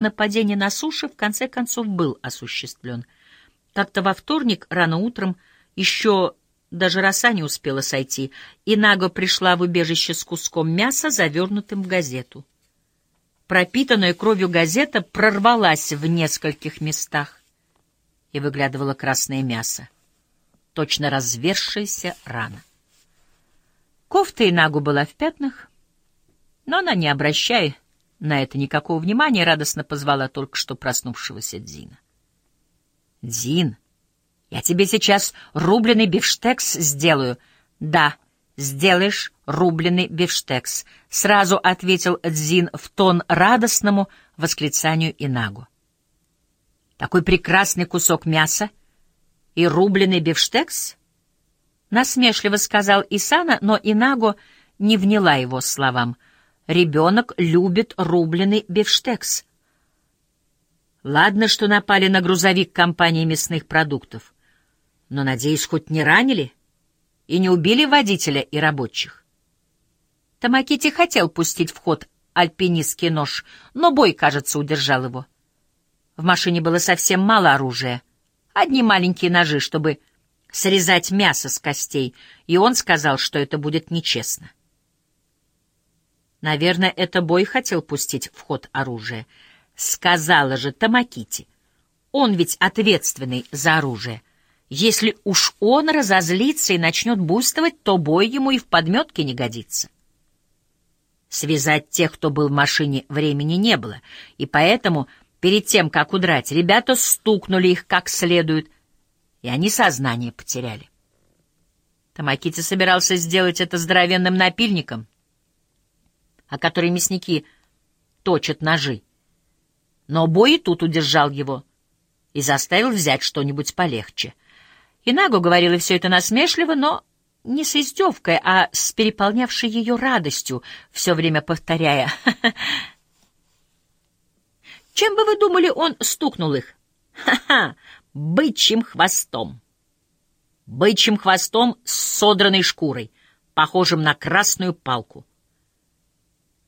нападения на суше в конце концов был осуществлен. Как-то во вторник рано утром еще даже роса не успела сойти, и Наго пришла в убежище с куском мяса, завернутым в газету. Пропитанная кровью газета прорвалась в нескольких местах, и выглядывало красное мясо, точно развершаяся рана. Кофта Инагу была в пятнах, но она, не обращая на это никакого внимания, радостно позвала только что проснувшегося Дзина. «Дзин, я тебе сейчас рубленый бифштекс сделаю». «Да, сделаешь рубленый бифштекс», — сразу ответил Дзин в тон радостному восклицанию Инагу. «Такой прекрасный кусок мяса и рубленый бифштекс?» — насмешливо сказал Исана, но Инаго не вняла его словам. «Ребенок любит рубленый бифштекс». Ладно, что напали на грузовик компании мясных продуктов, но, надеюсь, хоть не ранили и не убили водителя и рабочих. Тамакити хотел пустить в ход альпинистский нож, но бой, кажется, удержал его. В машине было совсем мало оружия, одни маленькие ножи, чтобы срезать мясо с костей, и он сказал, что это будет нечестно. Наверное, это Бой хотел пустить в ход оружие. Сказала же Тамакити. Он ведь ответственный за оружие. Если уж он разозлится и начнет буйствовать, то бой ему и в подметке не годится. Связать тех, кто был в машине, времени не было, и поэтому перед тем, как удрать, ребята стукнули их как следует, и они сознание потеряли. Тамакити собирался сделать это здоровенным напильником, о который мясники точат ножи. Но Бой и тут удержал его и заставил взять что-нибудь полегче. Инаго говорила все это насмешливо, но не с издевкой, а с переполнявшей ее радостью, все время повторяя. «Чем бы вы думали, он стукнул их?» «Ха-ха! бычьим хвостом. Бычьим хвостом с содранной шкурой, похожим на красную палку.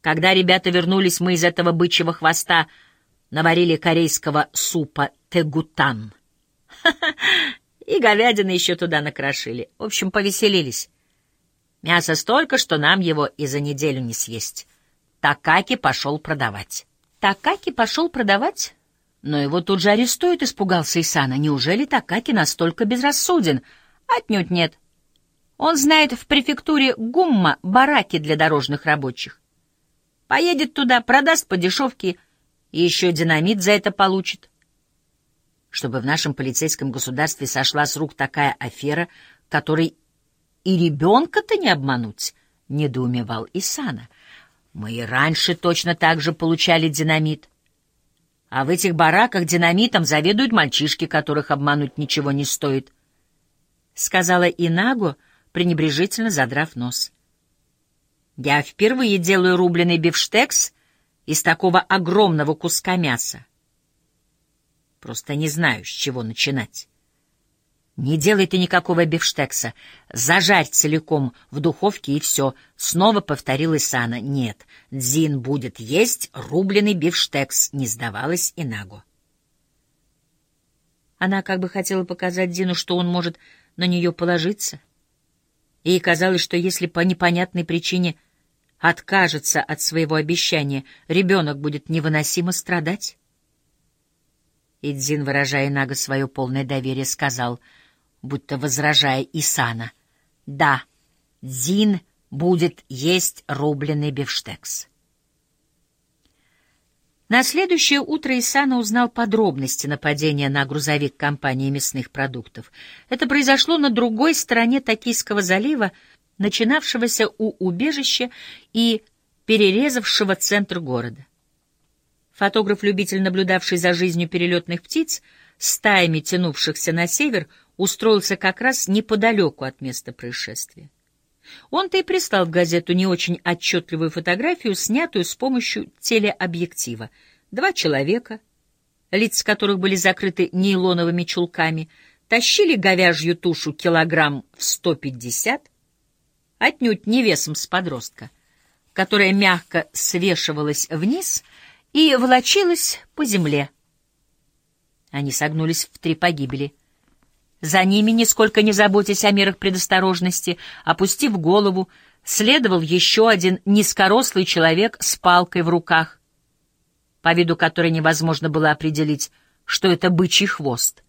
Когда ребята вернулись, мы из этого бычьего хвоста наварили корейского супа тегутан. И говядины еще туда накрошили. В общем, повеселились. Мясо столько, что нам его и за неделю не съесть. Такаки пошел продавать. Такаки пошел продавать? Но его тут же арестуют, испугался Исана. Неужели Такаки настолько безрассуден? Отнюдь нет. Он знает в префектуре Гумма бараки для дорожных рабочих. Поедет туда, продаст по дешевке и еще динамит за это получит. Чтобы в нашем полицейском государстве сошла с рук такая афера, которой и ребенка-то не обмануть, — недоумевал Исана. Мы и раньше точно так же получали динамит. А в этих бараках динамитом заведуют мальчишки, которых обмануть ничего не стоит. Сказала Инагу, пренебрежительно задрав нос. Я впервые делаю рубленый бифштекс из такого огромного куска мяса. Просто не знаю, с чего начинать. Не делай ты никакого бифштекса. Зажарь целиком в духовке и все. Снова повторил Исана. Нет, Дзин будет есть рубленый бифштекс, не сдавалась Инагу. Она как бы хотела показать Дину, что он может на нее положиться. Ей казалось, что если по непонятной причине откажется от своего обещания, ребенок будет невыносимо страдать. И Дзин, выражая Нага свое полное доверие, сказал — будто возражая Исана. «Да, Дзин будет есть рубленый бифштекс». На следующее утро Исана узнал подробности нападения на грузовик компании мясных продуктов. Это произошло на другой стороне Токийского залива, начинавшегося у убежища и перерезавшего центр города. Фотограф-любитель, наблюдавший за жизнью перелетных птиц, стаями тянувшихся на север, устроился как раз неподалеку от места происшествия. Он-то и прислал в газету не очень отчетливую фотографию, снятую с помощью телеобъектива. Два человека, лица которых были закрыты нейлоновыми чулками, тащили говяжью тушу килограмм в 150, отнюдь не весом с подростка, которая мягко свешивалась вниз и волочилась по земле. Они согнулись в три погибели. За ними, нисколько не заботясь о мерах предосторожности, опустив голову, следовал еще один низкорослый человек с палкой в руках, по виду которой невозможно было определить, что это бычий хвост.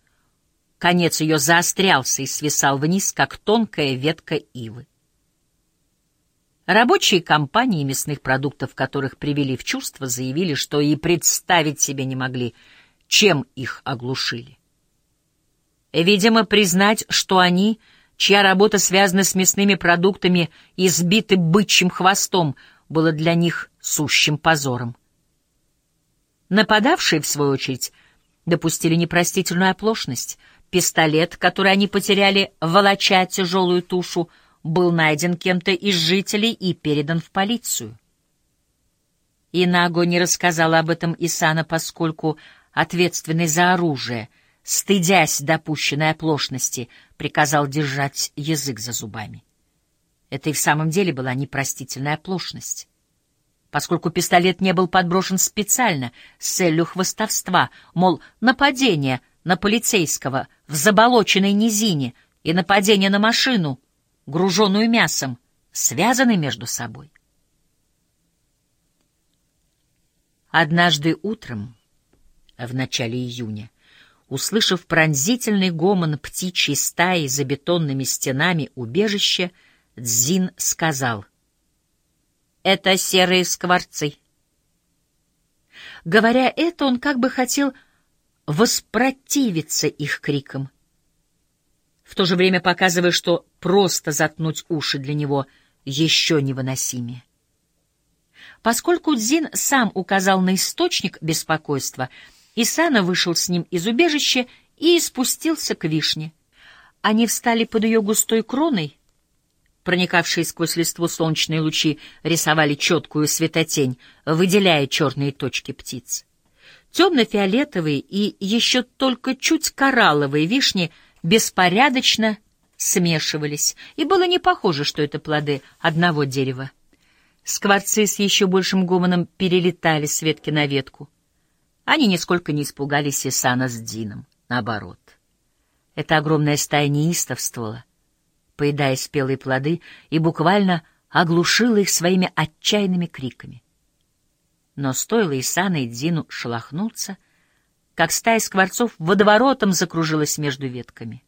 Конец ее заострялся и свисал вниз, как тонкая ветка ивы. Рабочие компании мясных продуктов, которых привели в чувство, заявили, что и представить себе не могли, чем их оглушили. Видимо, признать, что они, чья работа связана с мясными продуктами, избиты бычьим хвостом, было для них сущим позором. Нападавшие, в свою очередь, допустили непростительную оплошность. Пистолет, который они потеряли, волоча тяжелую тушу, был найден кем-то из жителей и передан в полицию. Инаго не рассказала об этом Исана, поскольку ответственный за оружие — стыдясь допущенной оплошности, приказал держать язык за зубами. Это и в самом деле была непростительная оплошность. Поскольку пистолет не был подброшен специально с целью хвостовства, мол, нападение на полицейского в заболоченной низине и нападение на машину, груженную мясом, связаны между собой. Однажды утром, в начале июня, Услышав пронзительный гомон птичьей стаи за бетонными стенами убежища, Дзин сказал «Это серые скворцы». Говоря это, он как бы хотел воспротивиться их крикам, в то же время показывая, что просто заткнуть уши для него еще невыносимее. Поскольку Дзин сам указал на источник беспокойства — Исана вышел с ним из убежища и спустился к вишне. Они встали под ее густой кроной, проникавшие сквозь листву солнечные лучи рисовали четкую светотень, выделяя черные точки птиц. Темно-фиолетовые и еще только чуть коралловые вишни беспорядочно смешивались, и было не похоже, что это плоды одного дерева. Скворцы с еще большим гомоном перелетали с ветки на ветку. Они нисколько не испугались Исана с Дином, наоборот. Эта огромная стая неистовствовала, поедая спелые плоды, и буквально оглушила их своими отчаянными криками. Но стоило Исана и Дину шелохнуться, как стая скворцов водоворотом закружилась между ветками.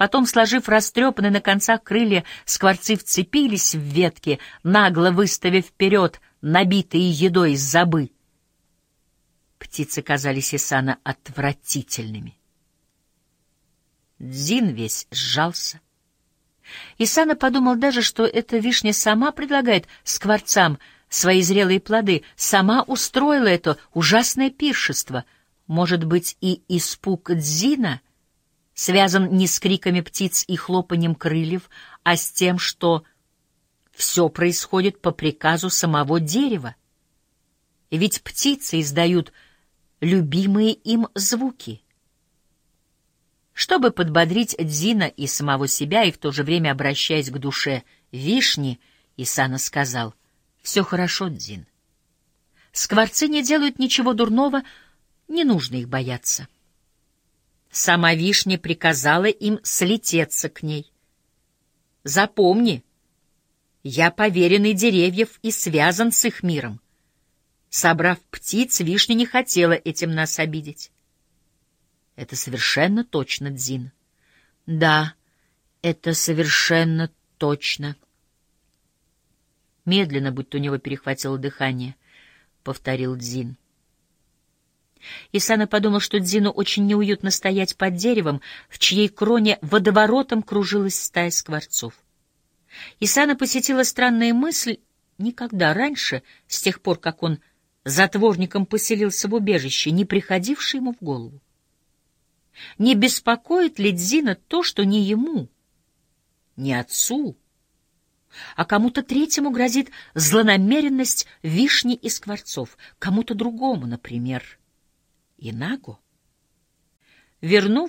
Потом, сложив растрепанные на концах крылья, скворцы вцепились в ветки, нагло выставив вперед набитые едой забы — Птицы казались Исана отвратительными. Дзин весь сжался. Исана подумал даже, что эта вишня сама предлагает скворцам свои зрелые плоды, сама устроила это ужасное пиршество. Может быть, и испуг Дзина связан не с криками птиц и хлопанием крыльев, а с тем, что все происходит по приказу самого дерева. Ведь птицы издают любимые им звуки. Чтобы подбодрить Дзина и самого себя, и в то же время обращаясь к душе вишни, Исана сказал, «Все хорошо, Дзин. Скворцы не делают ничего дурного, не нужно их бояться». Сама вишня приказала им слететься к ней. «Запомни, я поверенный деревьев и связан с их миром. Собрав птиц, вишня не хотела этим нас обидеть. Это совершенно точно, Дзин. Да, это совершенно точно. Медленно, будто у него перехватило дыхание, повторил Дзин. Исана подумал, что Дзину очень неуютно стоять под деревом, в чьей кроне водоворотом кружилась стая скворцов. Исана посетила странная мысль никогда раньше, с тех пор, как он затворником поселился в убежище, не приходивший ему в голову. Не беспокоит ли Дзина то, что не ему, не отцу, а кому-то третьему грозит злонамеренность вишни и скворцов, кому-то другому, например, Инаго? Вернув